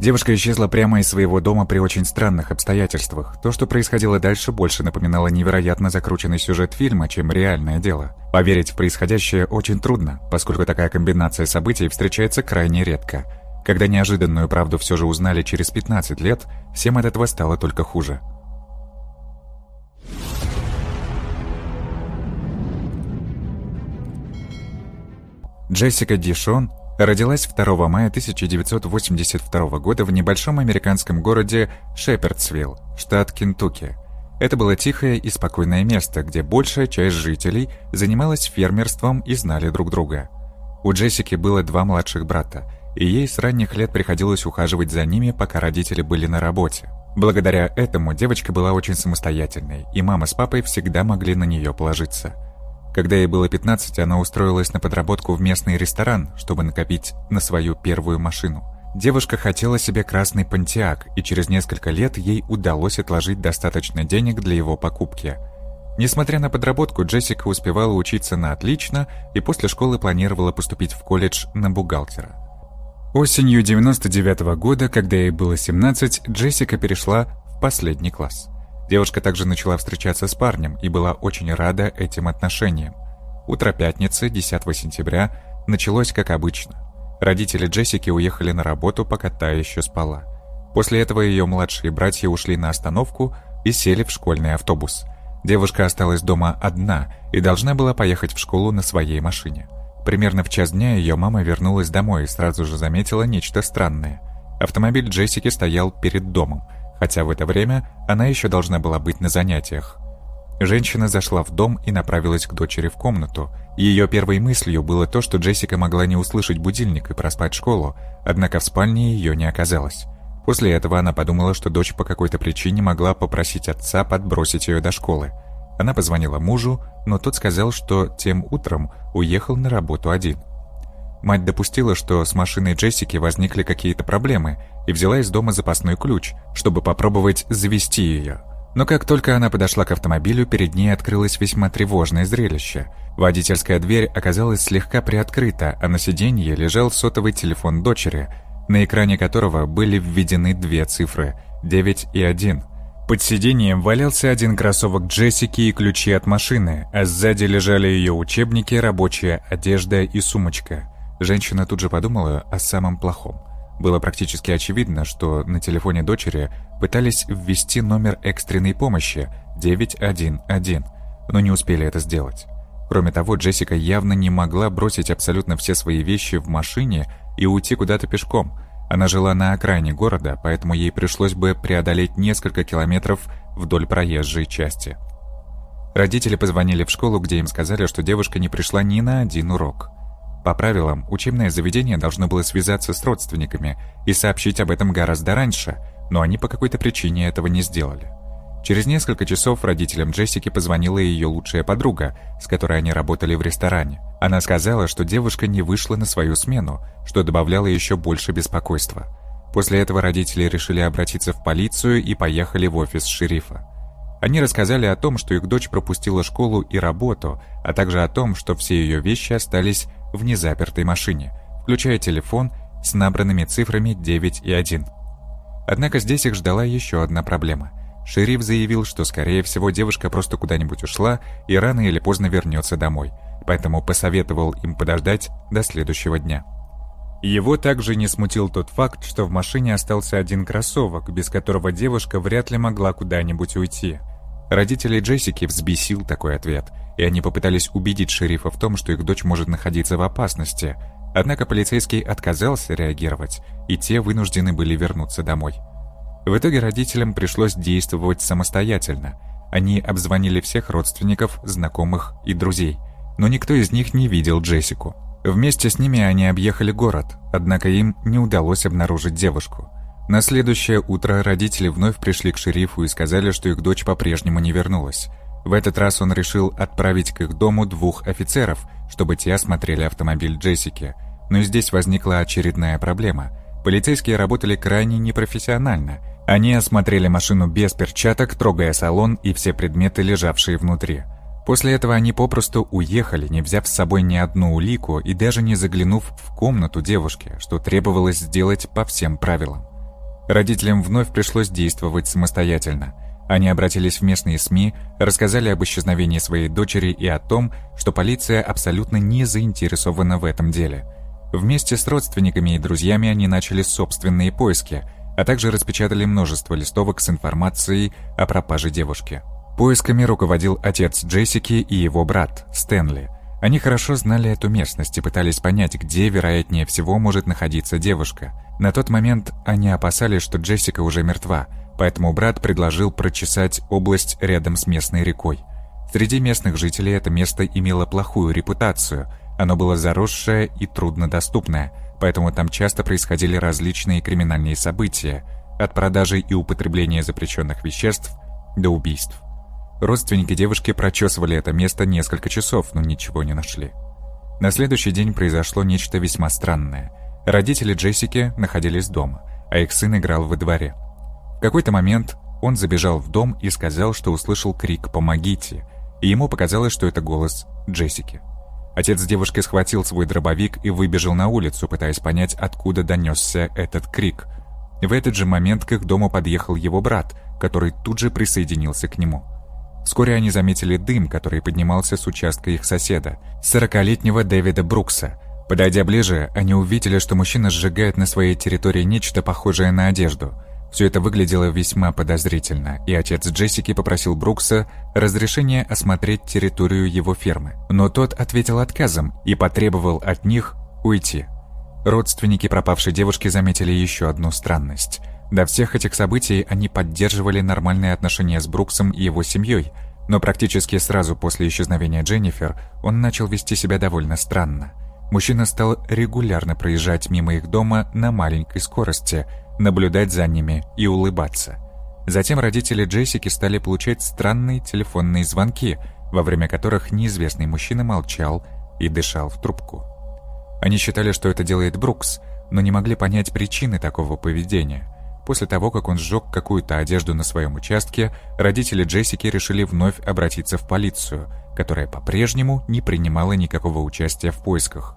Девушка исчезла прямо из своего дома при очень странных обстоятельствах. То, что происходило дальше, больше напоминало невероятно закрученный сюжет фильма, чем реальное дело. Поверить в происходящее очень трудно, поскольку такая комбинация событий встречается крайне редко. Когда неожиданную правду все же узнали через 15 лет, всем от этого стало только хуже. Джессика Дишон родилась 2 мая 1982 года в небольшом американском городе Шепердсвилл, штат Кентукки. Это было тихое и спокойное место, где большая часть жителей занималась фермерством и знали друг друга. У Джессики было два младших брата, и ей с ранних лет приходилось ухаживать за ними, пока родители были на работе. Благодаря этому девочка была очень самостоятельной, и мама с папой всегда могли на нее положиться – когда ей было 15, она устроилась на подработку в местный ресторан, чтобы накопить на свою первую машину. Девушка хотела себе красный Пантиак, и через несколько лет ей удалось отложить достаточно денег для его покупки. Несмотря на подработку, Джессика успевала учиться на отлично и после школы планировала поступить в колледж на бухгалтера. Осенью 99 -го года, когда ей было 17, Джессика перешла в последний класс. Девушка также начала встречаться с парнем и была очень рада этим отношениям. Утро пятницы, 10 сентября, началось как обычно. Родители Джессики уехали на работу, пока та еще спала. После этого ее младшие братья ушли на остановку и сели в школьный автобус. Девушка осталась дома одна и должна была поехать в школу на своей машине. Примерно в час дня ее мама вернулась домой и сразу же заметила нечто странное. Автомобиль Джессики стоял перед домом – хотя в это время она еще должна была быть на занятиях. Женщина зашла в дом и направилась к дочери в комнату. Ее первой мыслью было то, что Джессика могла не услышать будильник и проспать школу, однако в спальне ее не оказалось. После этого она подумала, что дочь по какой-то причине могла попросить отца подбросить ее до школы. Она позвонила мужу, но тот сказал, что тем утром уехал на работу один. Мать допустила, что с машиной Джессики возникли какие-то проблемы, и взяла из дома запасной ключ, чтобы попробовать завести ее. Но как только она подошла к автомобилю, перед ней открылось весьма тревожное зрелище. Водительская дверь оказалась слегка приоткрыта, а на сиденье лежал сотовый телефон дочери, на экране которого были введены две цифры – 9 и 1. Под сиденьем валялся один кроссовок Джессики и ключи от машины, а сзади лежали ее учебники, рабочая одежда и сумочка. Женщина тут же подумала о самом плохом. Было практически очевидно, что на телефоне дочери пытались ввести номер экстренной помощи 911, но не успели это сделать. Кроме того, Джессика явно не могла бросить абсолютно все свои вещи в машине и уйти куда-то пешком. Она жила на окраине города, поэтому ей пришлось бы преодолеть несколько километров вдоль проезжей части. Родители позвонили в школу, где им сказали, что девушка не пришла ни на один урок. По правилам, учебное заведение должно было связаться с родственниками и сообщить об этом гораздо раньше, но они по какой-то причине этого не сделали. Через несколько часов родителям Джессики позвонила ее лучшая подруга, с которой они работали в ресторане. Она сказала, что девушка не вышла на свою смену, что добавляло еще больше беспокойства. После этого родители решили обратиться в полицию и поехали в офис шерифа. Они рассказали о том, что их дочь пропустила школу и работу, а также о том, что все ее вещи остались в незапертой машине, включая телефон с набранными цифрами 9 и 1. Однако здесь их ждала еще одна проблема. Шериф заявил, что, скорее всего, девушка просто куда-нибудь ушла и рано или поздно вернется домой, поэтому посоветовал им подождать до следующего дня. Его также не смутил тот факт, что в машине остался один кроссовок, без которого девушка вряд ли могла куда-нибудь уйти. Родителей Джессики взбесил такой ответ, и они попытались убедить шерифа в том, что их дочь может находиться в опасности. Однако полицейский отказался реагировать, и те вынуждены были вернуться домой. В итоге родителям пришлось действовать самостоятельно. Они обзвонили всех родственников, знакомых и друзей, но никто из них не видел Джессику. Вместе с ними они объехали город, однако им не удалось обнаружить девушку. На следующее утро родители вновь пришли к шерифу и сказали, что их дочь по-прежнему не вернулась. В этот раз он решил отправить к их дому двух офицеров, чтобы те осмотрели автомобиль Джессики. Но здесь возникла очередная проблема. Полицейские работали крайне непрофессионально. Они осмотрели машину без перчаток, трогая салон и все предметы, лежавшие внутри. После этого они попросту уехали, не взяв с собой ни одну улику и даже не заглянув в комнату девушки, что требовалось сделать по всем правилам. Родителям вновь пришлось действовать самостоятельно. Они обратились в местные СМИ, рассказали об исчезновении своей дочери и о том, что полиция абсолютно не заинтересована в этом деле. Вместе с родственниками и друзьями они начали собственные поиски, а также распечатали множество листовок с информацией о пропаже девушки. Поисками руководил отец Джессики и его брат, Стэнли. Они хорошо знали эту местность и пытались понять, где, вероятнее всего, может находиться девушка. На тот момент они опасались, что Джессика уже мертва, поэтому брат предложил прочесать область рядом с местной рекой. Среди местных жителей это место имело плохую репутацию, оно было заросшее и труднодоступное, поэтому там часто происходили различные криминальные события, от продажи и употребления запрещенных веществ до убийств. Родственники девушки прочесывали это место несколько часов, но ничего не нашли. На следующий день произошло нечто весьма странное. Родители Джессики находились дома, а их сын играл во дворе. В какой-то момент он забежал в дом и сказал, что услышал крик «Помогите!», и ему показалось, что это голос Джессики. Отец девушки схватил свой дробовик и выбежал на улицу, пытаясь понять, откуда донесся этот крик. В этот же момент к их дому подъехал его брат, который тут же присоединился к нему. Вскоре они заметили дым, который поднимался с участка их соседа, 40-летнего Дэвида Брукса. Подойдя ближе, они увидели, что мужчина сжигает на своей территории нечто похожее на одежду. Все это выглядело весьма подозрительно, и отец Джессики попросил Брукса разрешения осмотреть территорию его фермы. Но тот ответил отказом и потребовал от них уйти. Родственники пропавшей девушки заметили еще одну странность – до всех этих событий они поддерживали нормальные отношения с Бруксом и его семьей, но практически сразу после исчезновения Дженнифер он начал вести себя довольно странно. Мужчина стал регулярно проезжать мимо их дома на маленькой скорости, наблюдать за ними и улыбаться. Затем родители Джессики стали получать странные телефонные звонки, во время которых неизвестный мужчина молчал и дышал в трубку. Они считали, что это делает Брукс, но не могли понять причины такого поведения – После того, как он сжег какую-то одежду на своем участке, родители Джессики решили вновь обратиться в полицию, которая по-прежнему не принимала никакого участия в поисках.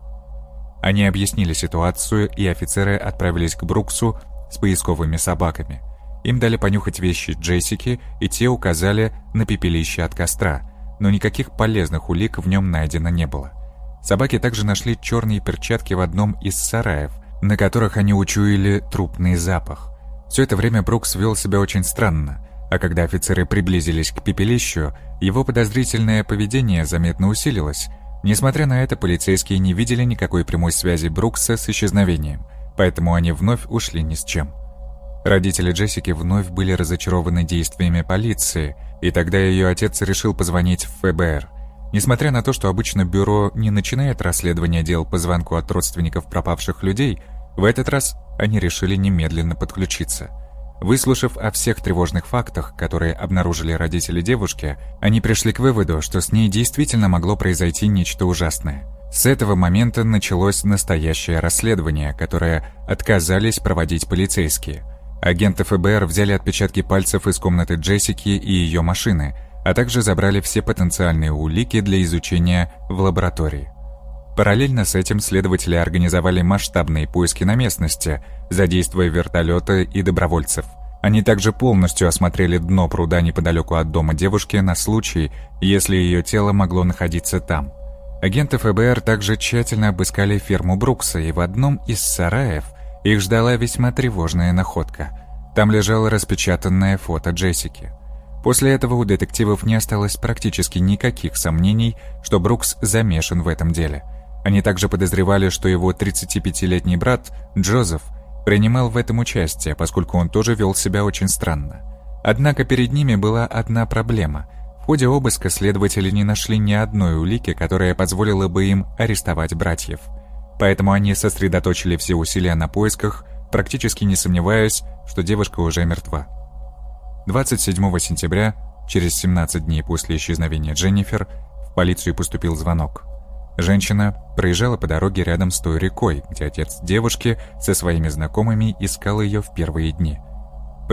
Они объяснили ситуацию, и офицеры отправились к Бруксу с поисковыми собаками. Им дали понюхать вещи Джессики, и те указали на пепелище от костра, но никаких полезных улик в нем найдено не было. Собаки также нашли черные перчатки в одном из сараев, на которых они учуяли трупный запах. Все это время Брукс вел себя очень странно, а когда офицеры приблизились к пепелищу, его подозрительное поведение заметно усилилось. Несмотря на это, полицейские не видели никакой прямой связи Брукса с исчезновением, поэтому они вновь ушли ни с чем. Родители Джессики вновь были разочарованы действиями полиции, и тогда ее отец решил позвонить в ФБР. Несмотря на то, что обычно бюро не начинает расследование дел по звонку от родственников пропавших людей, в этот раз они решили немедленно подключиться. Выслушав о всех тревожных фактах, которые обнаружили родители девушки, они пришли к выводу, что с ней действительно могло произойти нечто ужасное. С этого момента началось настоящее расследование, которое отказались проводить полицейские. Агенты ФБР взяли отпечатки пальцев из комнаты Джессики и ее машины, а также забрали все потенциальные улики для изучения в лаборатории. Параллельно с этим следователи организовали масштабные поиски на местности, задействуя вертолеты и добровольцев. Они также полностью осмотрели дно пруда неподалеку от дома девушки на случай, если ее тело могло находиться там. Агенты ФБР также тщательно обыскали ферму Брукса, и в одном из сараев их ждала весьма тревожная находка. Там лежало распечатанное фото Джессики. После этого у детективов не осталось практически никаких сомнений, что Брукс замешан в этом деле – они также подозревали, что его 35-летний брат, Джозеф, принимал в этом участие, поскольку он тоже вел себя очень странно. Однако перед ними была одна проблема. В ходе обыска следователи не нашли ни одной улики, которая позволила бы им арестовать братьев. Поэтому они сосредоточили все усилия на поисках, практически не сомневаясь, что девушка уже мертва. 27 сентября, через 17 дней после исчезновения Дженнифер, в полицию поступил звонок. Женщина проезжала по дороге рядом с той рекой, где отец девушки со своими знакомыми искал ее в первые дни.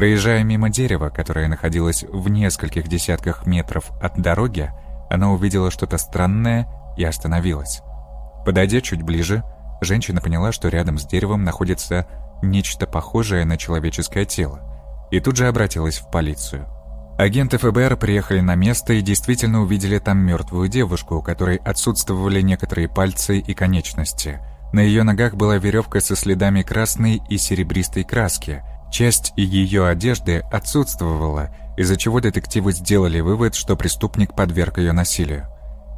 Проезжая мимо дерева, которое находилось в нескольких десятках метров от дороги, она увидела что-то странное и остановилась. Подойдя чуть ближе, женщина поняла, что рядом с деревом находится нечто похожее на человеческое тело, и тут же обратилась в полицию. Агенты ФБР приехали на место и действительно увидели там мертвую девушку, у которой отсутствовали некоторые пальцы и конечности. На ее ногах была веревка со следами красной и серебристой краски. Часть ее одежды отсутствовала, из-за чего детективы сделали вывод, что преступник подверг ее насилию.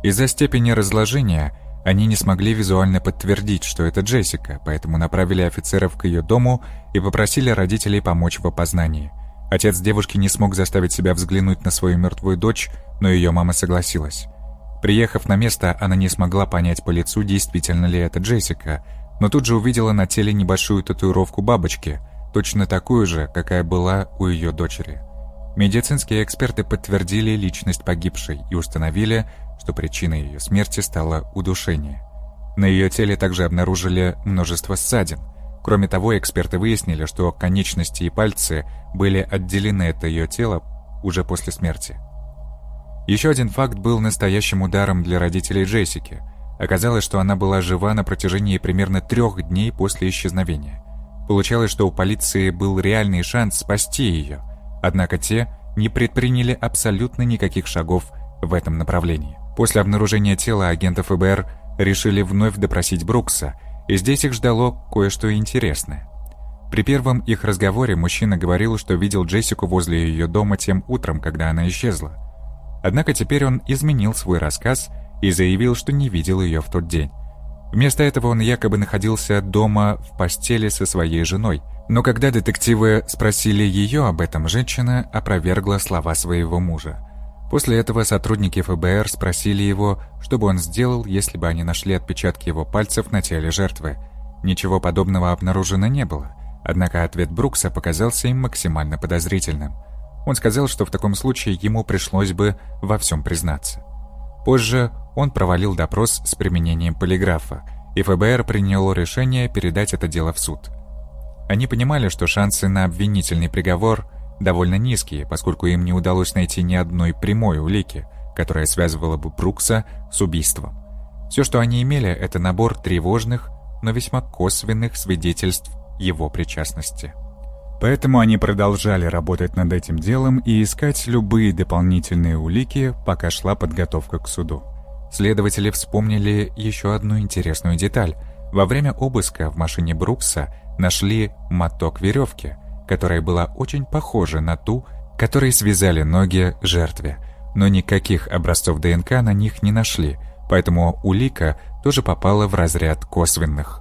Из-за степени разложения они не смогли визуально подтвердить, что это Джессика, поэтому направили офицеров к ее дому и попросили родителей помочь в опознании. Отец девушки не смог заставить себя взглянуть на свою мертвую дочь, но ее мама согласилась. Приехав на место, она не смогла понять по лицу, действительно ли это Джессика, но тут же увидела на теле небольшую татуировку бабочки, точно такую же, какая была у ее дочери. Медицинские эксперты подтвердили личность погибшей и установили, что причиной ее смерти стало удушение. На ее теле также обнаружили множество ссадин. Кроме того, эксперты выяснили, что конечности и пальцы были отделены от ее тела уже после смерти. Еще один факт был настоящим ударом для родителей Джессики. Оказалось, что она была жива на протяжении примерно трех дней после исчезновения. Получалось, что у полиции был реальный шанс спасти ее, однако те не предприняли абсолютно никаких шагов в этом направлении. После обнаружения тела агентов ФБР решили вновь допросить Брукса, и здесь их ждало кое-что интересное. При первом их разговоре мужчина говорил, что видел Джессику возле ее дома тем утром, когда она исчезла. Однако теперь он изменил свой рассказ и заявил, что не видел ее в тот день. Вместо этого он якобы находился дома в постели со своей женой, но когда детективы спросили ее об этом, женщина опровергла слова своего мужа. После этого сотрудники ФБР спросили его, что бы он сделал, если бы они нашли отпечатки его пальцев на теле жертвы. Ничего подобного обнаружено не было, однако ответ Брукса показался им максимально подозрительным. Он сказал, что в таком случае ему пришлось бы во всем признаться. Позже он провалил допрос с применением полиграфа, и ФБР приняло решение передать это дело в суд. Они понимали, что шансы на обвинительный приговор – довольно низкие, поскольку им не удалось найти ни одной прямой улики, которая связывала бы Брукса с убийством. Все, что они имели, это набор тревожных, но весьма косвенных свидетельств его причастности. Поэтому они продолжали работать над этим делом и искать любые дополнительные улики, пока шла подготовка к суду. Следователи вспомнили еще одну интересную деталь. Во время обыска в машине Брукса нашли моток веревки, которая была очень похожа на ту, которой связали ноги жертве, но никаких образцов ДНК на них не нашли, поэтому улика тоже попала в разряд косвенных.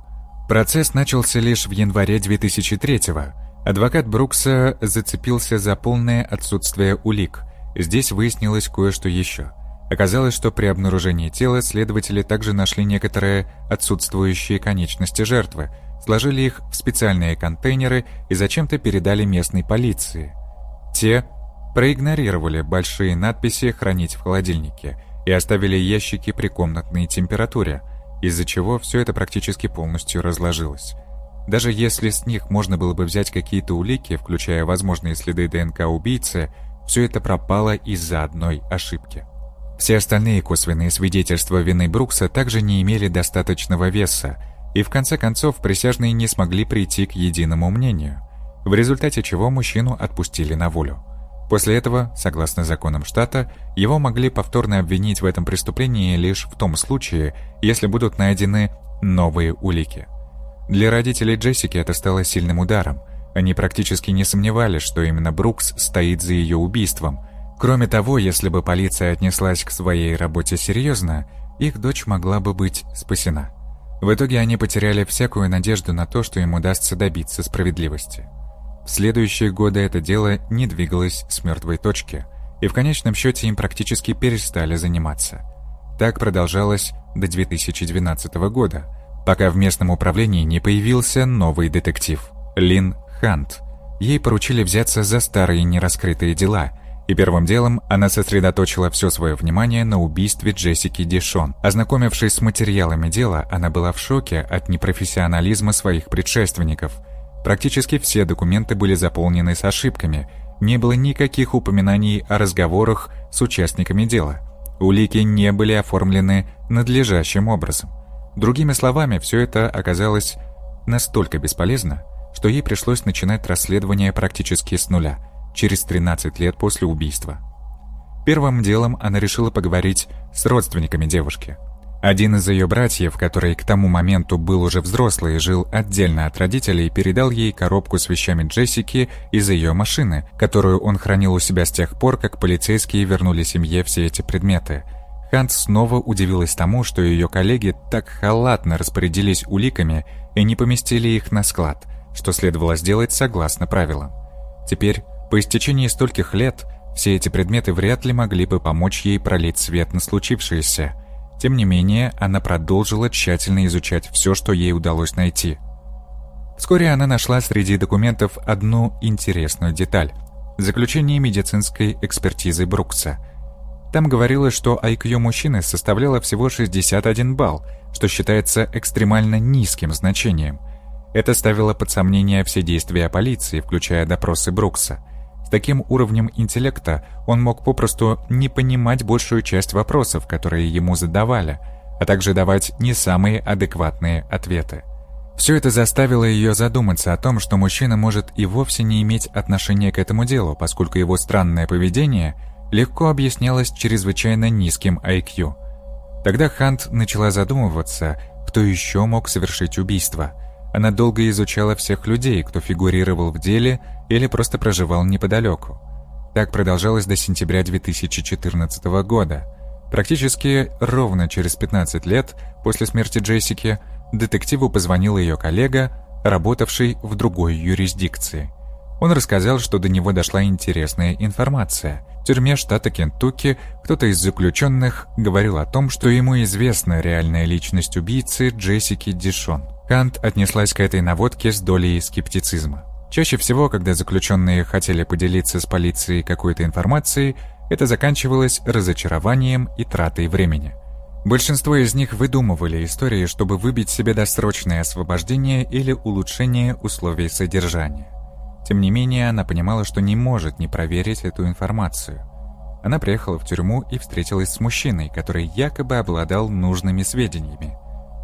Процесс начался лишь в январе 2003-го. Адвокат Брукса зацепился за полное отсутствие улик. Здесь выяснилось кое-что еще. Оказалось, что при обнаружении тела следователи также нашли некоторые отсутствующие конечности жертвы, сложили их в специальные контейнеры и зачем-то передали местной полиции. Те проигнорировали большие надписи «Хранить в холодильнике» и оставили ящики при комнатной температуре, из-за чего все это практически полностью разложилось. Даже если с них можно было бы взять какие-то улики, включая возможные следы ДНК убийцы, все это пропало из-за одной ошибки. Все остальные косвенные свидетельства вины Брукса также не имели достаточного веса, и в конце концов присяжные не смогли прийти к единому мнению, в результате чего мужчину отпустили на волю. После этого, согласно законам штата, его могли повторно обвинить в этом преступлении лишь в том случае, если будут найдены новые улики. Для родителей Джессики это стало сильным ударом. Они практически не сомневались, что именно Брукс стоит за ее убийством. Кроме того, если бы полиция отнеслась к своей работе серьезно, их дочь могла бы быть спасена. В итоге они потеряли всякую надежду на то, что им удастся добиться справедливости. В следующие годы это дело не двигалось с мертвой точки, и в конечном счете им практически перестали заниматься. Так продолжалось до 2012 года, пока в местном управлении не появился новый детектив – Лин Хант. Ей поручили взяться за старые нераскрытые дела – и первым делом она сосредоточила все свое внимание на убийстве Джессики Дишон. Ознакомившись с материалами дела, она была в шоке от непрофессионализма своих предшественников. Практически все документы были заполнены с ошибками, не было никаких упоминаний о разговорах с участниками дела. Улики не были оформлены надлежащим образом. Другими словами, все это оказалось настолько бесполезно, что ей пришлось начинать расследование практически с нуля, через 13 лет после убийства. Первым делом она решила поговорить с родственниками девушки. Один из ее братьев, который к тому моменту был уже взрослый и жил отдельно от родителей, передал ей коробку с вещами Джессики из ее машины, которую он хранил у себя с тех пор, как полицейские вернули семье все эти предметы. Хант снова удивилась тому, что ее коллеги так халатно распорядились уликами и не поместили их на склад, что следовало сделать согласно правилам. Теперь, по истечении стольких лет, все эти предметы вряд ли могли бы помочь ей пролить свет на случившееся. Тем не менее, она продолжила тщательно изучать все, что ей удалось найти. Вскоре она нашла среди документов одну интересную деталь – заключение медицинской экспертизы Брукса. Там говорилось, что IQ мужчины составляло всего 61 балл, что считается экстремально низким значением. Это ставило под сомнение все действия полиции, включая допросы Брукса – таким уровнем интеллекта он мог попросту не понимать большую часть вопросов, которые ему задавали, а также давать не самые адекватные ответы. Все это заставило ее задуматься о том, что мужчина может и вовсе не иметь отношения к этому делу, поскольку его странное поведение легко объяснялось чрезвычайно низким IQ. Тогда Хант начала задумываться, кто еще мог совершить убийство – она долго изучала всех людей, кто фигурировал в деле или просто проживал неподалеку. Так продолжалось до сентября 2014 года. Практически ровно через 15 лет после смерти Джессики детективу позвонил ее коллега, работавший в другой юрисдикции. Он рассказал, что до него дошла интересная информация. В тюрьме штата Кентукки кто-то из заключенных говорил о том, что ему известна реальная личность убийцы Джессики Дишон. Кант отнеслась к этой наводке с долей скептицизма. Чаще всего, когда заключенные хотели поделиться с полицией какой-то информацией, это заканчивалось разочарованием и тратой времени. Большинство из них выдумывали истории, чтобы выбить себе досрочное освобождение или улучшение условий содержания. Тем не менее, она понимала, что не может не проверить эту информацию. Она приехала в тюрьму и встретилась с мужчиной, который якобы обладал нужными сведениями.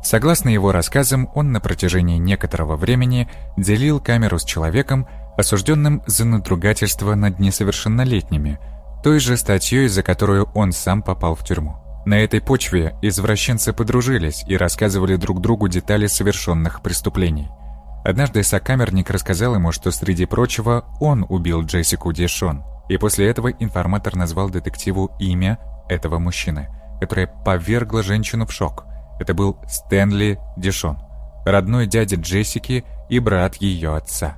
Согласно его рассказам, он на протяжении некоторого времени делил камеру с человеком, осужденным за надругательство над несовершеннолетними, той же статьей, за которую он сам попал в тюрьму. На этой почве извращенцы подружились и рассказывали друг другу детали совершенных преступлений. Однажды сокамерник рассказал ему, что среди прочего он убил Джессику Дешон, и после этого информатор назвал детективу имя этого мужчины, которое повергло женщину в шок – это был Стэнли Дишон, родной дядя Джессики и брат ее отца.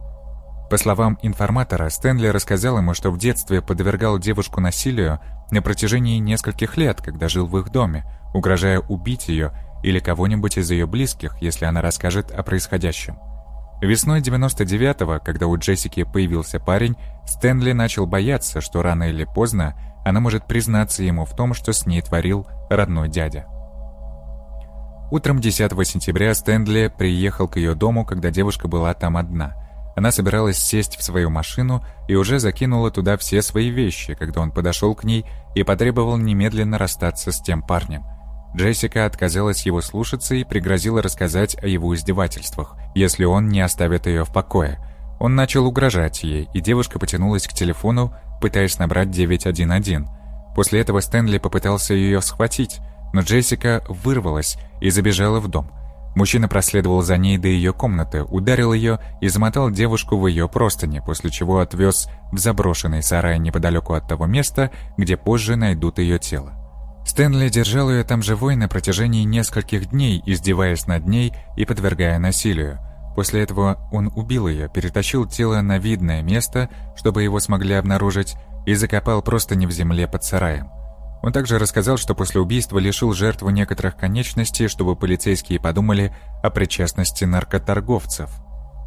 По словам информатора, Стэнли рассказал ему, что в детстве подвергал девушку насилию на протяжении нескольких лет, когда жил в их доме, угрожая убить ее или кого-нибудь из ее близких, если она расскажет о происходящем. Весной 99-го, когда у Джессики появился парень, Стэнли начал бояться, что рано или поздно она может признаться ему в том, что с ней творил родной дядя. Утром 10 сентября Стэнли приехал к ее дому, когда девушка была там одна. Она собиралась сесть в свою машину и уже закинула туда все свои вещи, когда он подошел к ней и потребовал немедленно расстаться с тем парнем. Джессика отказалась его слушаться и пригрозила рассказать о его издевательствах, если он не оставит ее в покое. Он начал угрожать ей, и девушка потянулась к телефону, пытаясь набрать 911. После этого Стэнли попытался ее схватить, но Джессика вырвалась и забежала в дом. Мужчина проследовал за ней до ее комнаты, ударил ее и замотал девушку в ее простыни, после чего отвез в заброшенный сарай неподалеку от того места, где позже найдут ее тело. Стэнли держал ее там живой на протяжении нескольких дней, издеваясь над ней и подвергая насилию. После этого он убил ее, перетащил тело на видное место, чтобы его смогли обнаружить, и закопал просто не в земле под сараем. Он также рассказал, что после убийства лишил жертву некоторых конечностей, чтобы полицейские подумали о причастности наркоторговцев.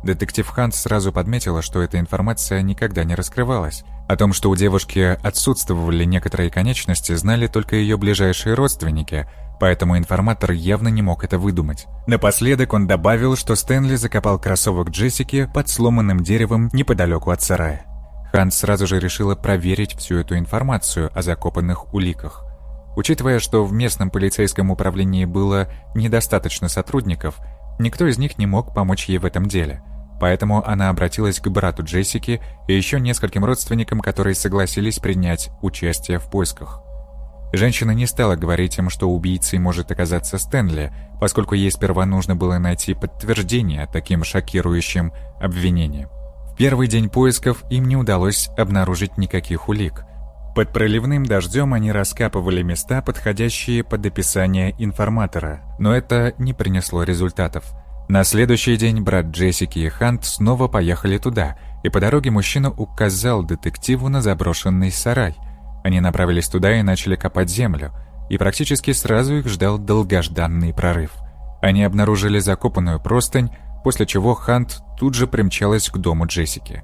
Детектив Хант сразу подметила, что эта информация никогда не раскрывалась. О том, что у девушки отсутствовали некоторые конечности, знали только ее ближайшие родственники, поэтому информатор явно не мог это выдумать. Напоследок он добавил, что Стэнли закопал кроссовок Джессики под сломанным деревом неподалеку от сарая. Ханс сразу же решила проверить всю эту информацию о закопанных уликах. Учитывая, что в местном полицейском управлении было недостаточно сотрудников, никто из них не мог помочь ей в этом деле. Поэтому она обратилась к брату Джессики и еще нескольким родственникам, которые согласились принять участие в поисках. Женщина не стала говорить им, что убийцей может оказаться Стэнли, поскольку ей сперва нужно было найти подтверждение таким шокирующим обвинениям. В первый день поисков им не удалось обнаружить никаких улик. Под проливным дождем они раскапывали места, подходящие под описание информатора, но это не принесло результатов – на следующий день брат Джессики и Хант снова поехали туда, и по дороге мужчина указал детективу на заброшенный сарай. Они направились туда и начали копать землю, и практически сразу их ждал долгожданный прорыв. Они обнаружили закопанную простынь, после чего Хант тут же примчалась к дому Джессики.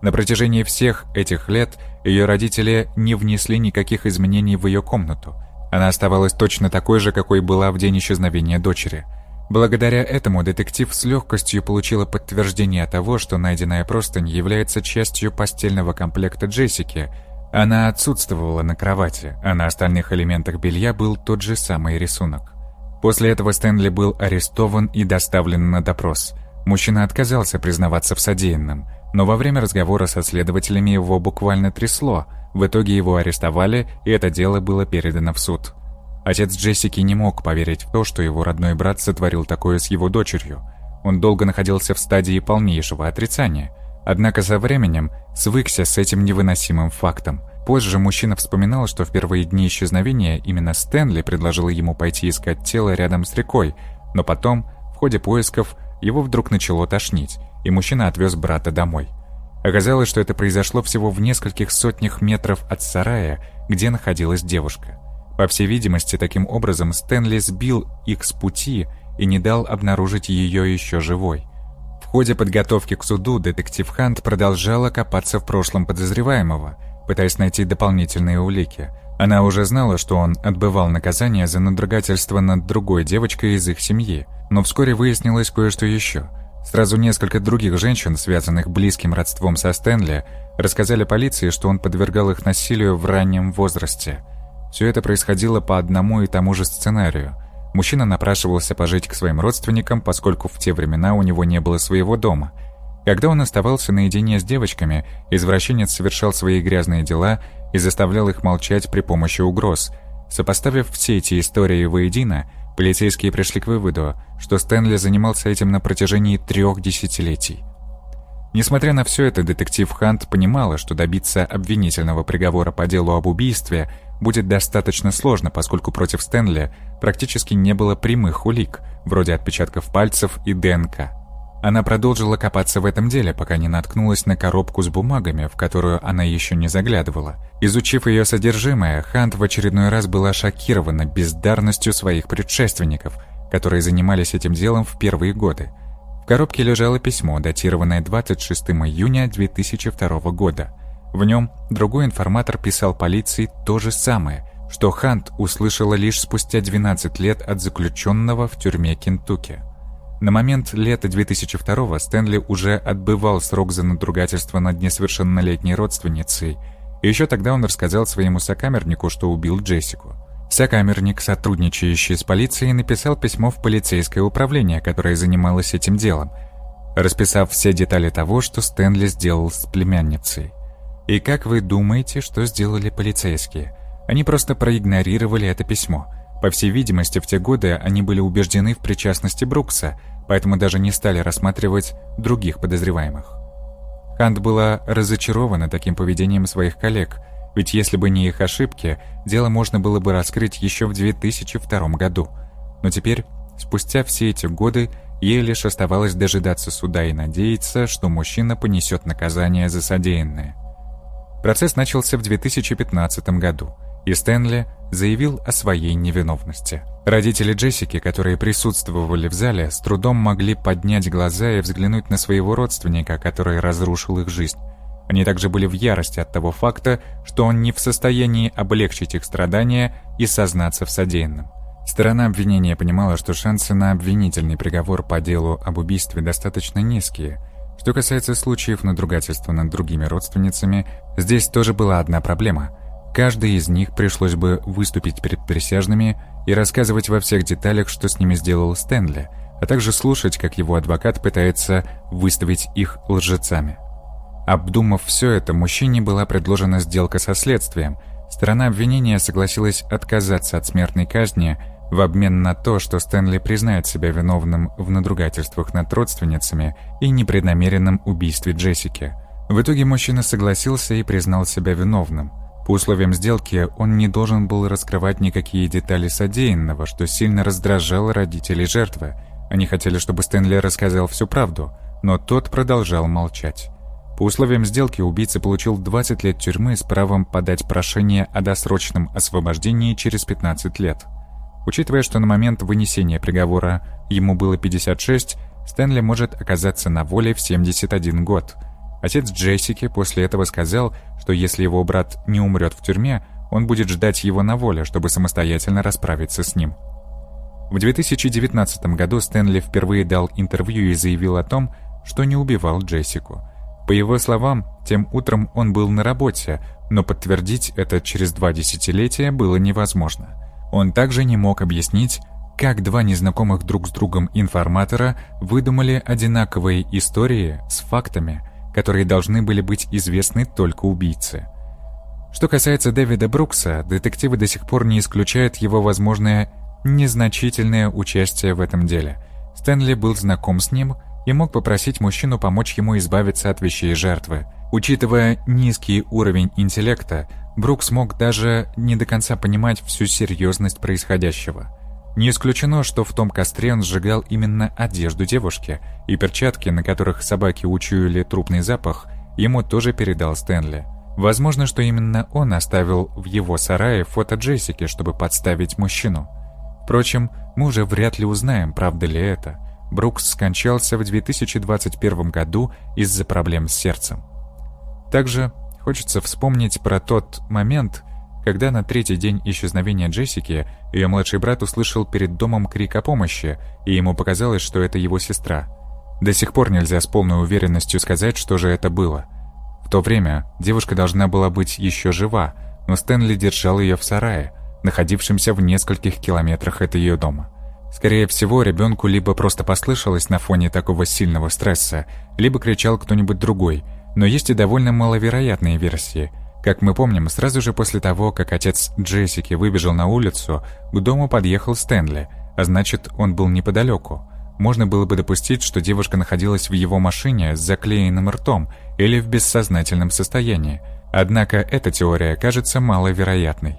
На протяжении всех этих лет ее родители не внесли никаких изменений в ее комнату. Она оставалась точно такой же, какой была в день исчезновения дочери – Благодаря этому детектив с легкостью получила подтверждение того, что найденная простынь является частью постельного комплекта Джессики. Она отсутствовала на кровати, а на остальных элементах белья был тот же самый рисунок. После этого Стэнли был арестован и доставлен на допрос. Мужчина отказался признаваться в содеянном, но во время разговора со следователями его буквально трясло. В итоге его арестовали, и это дело было передано в суд. Отец Джессики не мог поверить в то, что его родной брат сотворил такое с его дочерью. Он долго находился в стадии полнейшего отрицания. Однако со временем свыкся с этим невыносимым фактом. Позже мужчина вспоминал, что в первые дни исчезновения именно Стэнли предложил ему пойти искать тело рядом с рекой, но потом, в ходе поисков, его вдруг начало тошнить, и мужчина отвез брата домой. Оказалось, что это произошло всего в нескольких сотнях метров от сарая, где находилась девушка. По всей видимости, таким образом Стэнли сбил их с пути и не дал обнаружить ее еще живой. В ходе подготовки к суду детектив Хант продолжала копаться в прошлом подозреваемого, пытаясь найти дополнительные улики. Она уже знала, что он отбывал наказание за надругательство над другой девочкой из их семьи, но вскоре выяснилось кое-что еще. Сразу несколько других женщин, связанных близким родством со Стэнли, рассказали полиции, что он подвергал их насилию в раннем возрасте – все это происходило по одному и тому же сценарию. Мужчина напрашивался пожить к своим родственникам, поскольку в те времена у него не было своего дома. Когда он оставался наедине с девочками, извращенец совершал свои грязные дела и заставлял их молчать при помощи угроз. Сопоставив все эти истории воедино, полицейские пришли к выводу, что Стэнли занимался этим на протяжении трех десятилетий. Несмотря на все это, детектив Хант понимала, что добиться обвинительного приговора по делу об убийстве будет достаточно сложно, поскольку против Стэнли практически не было прямых улик, вроде отпечатков пальцев и ДНК. Она продолжила копаться в этом деле, пока не наткнулась на коробку с бумагами, в которую она еще не заглядывала. Изучив ее содержимое, Хант в очередной раз была шокирована бездарностью своих предшественников, которые занимались этим делом в первые годы – коробке лежало письмо, датированное 26 июня 2002 года. В нем другой информатор писал полиции то же самое, что Хант услышала лишь спустя 12 лет от заключенного в тюрьме Кентукки. На момент лета 2002 Стэнли уже отбывал срок за надругательство над несовершеннолетней родственницей, и еще тогда он рассказал своему сокамернику, что убил Джессику. Сокамерник, сотрудничающий с полицией, написал письмо в полицейское управление, которое занималось этим делом, расписав все детали того, что Стэнли сделал с племянницей. И как вы думаете, что сделали полицейские? Они просто проигнорировали это письмо. По всей видимости, в те годы они были убеждены в причастности Брукса, поэтому даже не стали рассматривать других подозреваемых. Хант была разочарована таким поведением своих коллег – ведь если бы не их ошибки, дело можно было бы раскрыть еще в 2002 году. Но теперь, спустя все эти годы, ей лишь оставалось дожидаться суда и надеяться, что мужчина понесет наказание за содеянное. Процесс начался в 2015 году, и Стэнли заявил о своей невиновности. Родители Джессики, которые присутствовали в зале, с трудом могли поднять глаза и взглянуть на своего родственника, который разрушил их жизнь. Они также были в ярости от того факта, что он не в состоянии облегчить их страдания и сознаться в содеянном. Сторона обвинения понимала, что шансы на обвинительный приговор по делу об убийстве достаточно низкие. Что касается случаев надругательства над другими родственницами, здесь тоже была одна проблема. Каждой из них пришлось бы выступить перед присяжными и рассказывать во всех деталях, что с ними сделал Стэнли, а также слушать, как его адвокат пытается выставить их лжецами. Обдумав все это, мужчине была предложена сделка со следствием. Сторона обвинения согласилась отказаться от смертной казни в обмен на то, что Стэнли признает себя виновным в надругательствах над родственницами и непреднамеренном убийстве Джессики. В итоге мужчина согласился и признал себя виновным. По условиям сделки он не должен был раскрывать никакие детали содеянного, что сильно раздражало родителей жертвы. Они хотели, чтобы Стэнли рассказал всю правду, но тот продолжал молчать. По условиям сделки убийца получил 20 лет тюрьмы с правом подать прошение о досрочном освобождении через 15 лет. Учитывая, что на момент вынесения приговора ему было 56, Стэнли может оказаться на воле в 71 год – Отец Джессики после этого сказал, что если его брат не умрет в тюрьме, он будет ждать его на воле, чтобы самостоятельно расправиться с ним. В 2019 году Стэнли впервые дал интервью и заявил о том, что не убивал Джессику. По его словам, тем утром он был на работе, но подтвердить это через два десятилетия было невозможно. Он также не мог объяснить, как два незнакомых друг с другом информатора выдумали одинаковые истории с фактами, которые должны были быть известны только убийце. Что касается Дэвида Брукса, детективы до сих пор не исключают его возможное незначительное участие в этом деле. Стэнли был знаком с ним и мог попросить мужчину помочь ему избавиться от вещей жертвы. Учитывая низкий уровень интеллекта, Брукс мог даже не до конца понимать всю серьезность происходящего. Не исключено, что в том костре он сжигал именно одежду девушки, и перчатки, на которых собаки учуяли трупный запах, ему тоже передал Стэнли. Возможно, что именно он оставил в его сарае фото Джессики, чтобы подставить мужчину. Впрочем, мы уже вряд ли узнаем, правда ли это. Брукс скончался в 2021 году из-за проблем с сердцем. Также хочется вспомнить про тот момент, когда на третий день исчезновения Джессики ее младший брат услышал перед домом крик о помощи, и ему показалось, что это его сестра. До сих пор нельзя с полной уверенностью сказать, что же это было. В то время девушка должна была быть еще жива, но Стэнли держал ее в сарае, находившемся в нескольких километрах от ее дома. Скорее всего, ребенку либо просто послышалось на фоне такого сильного стресса, либо кричал кто-нибудь другой, но есть и довольно маловероятные версии – как мы помним, сразу же после того, как отец Джессики выбежал на улицу, к дому подъехал Стэнли, а значит, он был неподалеку. Можно было бы допустить, что девушка находилась в его машине с заклеенным ртом или в бессознательном состоянии. Однако эта теория кажется маловероятной.